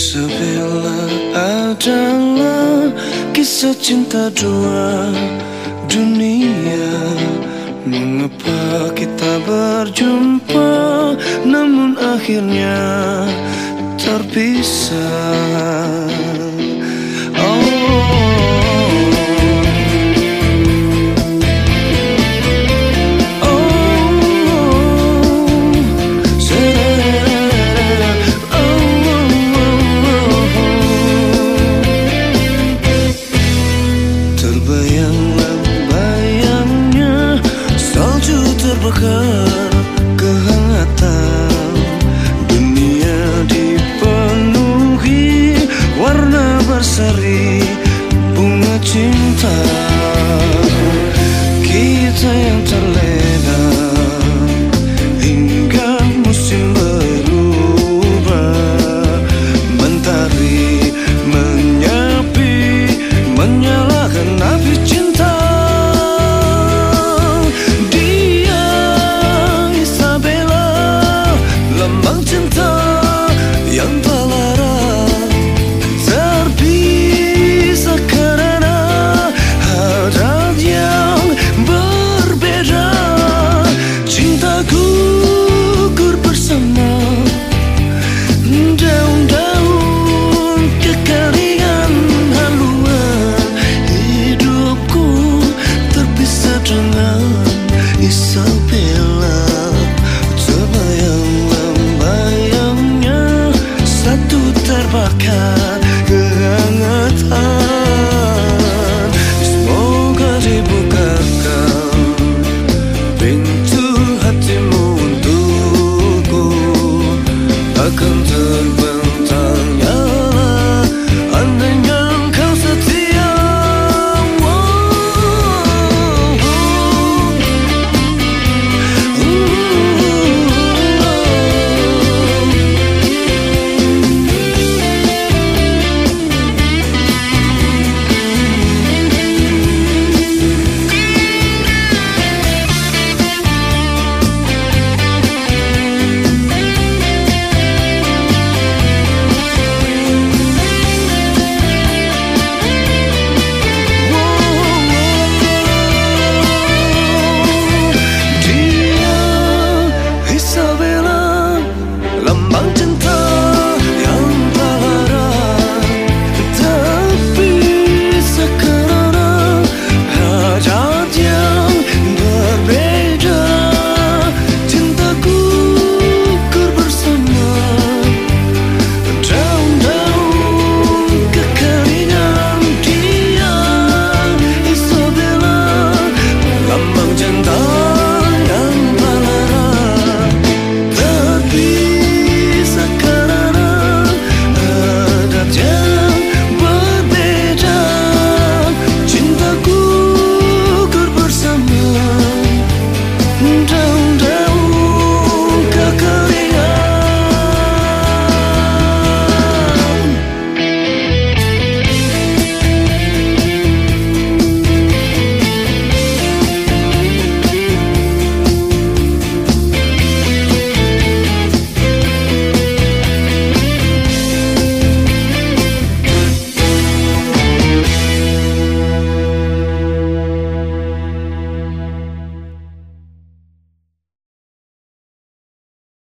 Sebelah adalah kisah cinta dua dunia. Mengapa kita berjumpa namun akhirnya terpisah? cinta Kita yang terlena Hingga musim berubah. Mentari menyapi Menyalakan api cinta. Isang pilak Terbayang-lambayangnya Satu terbakar. Kehangatan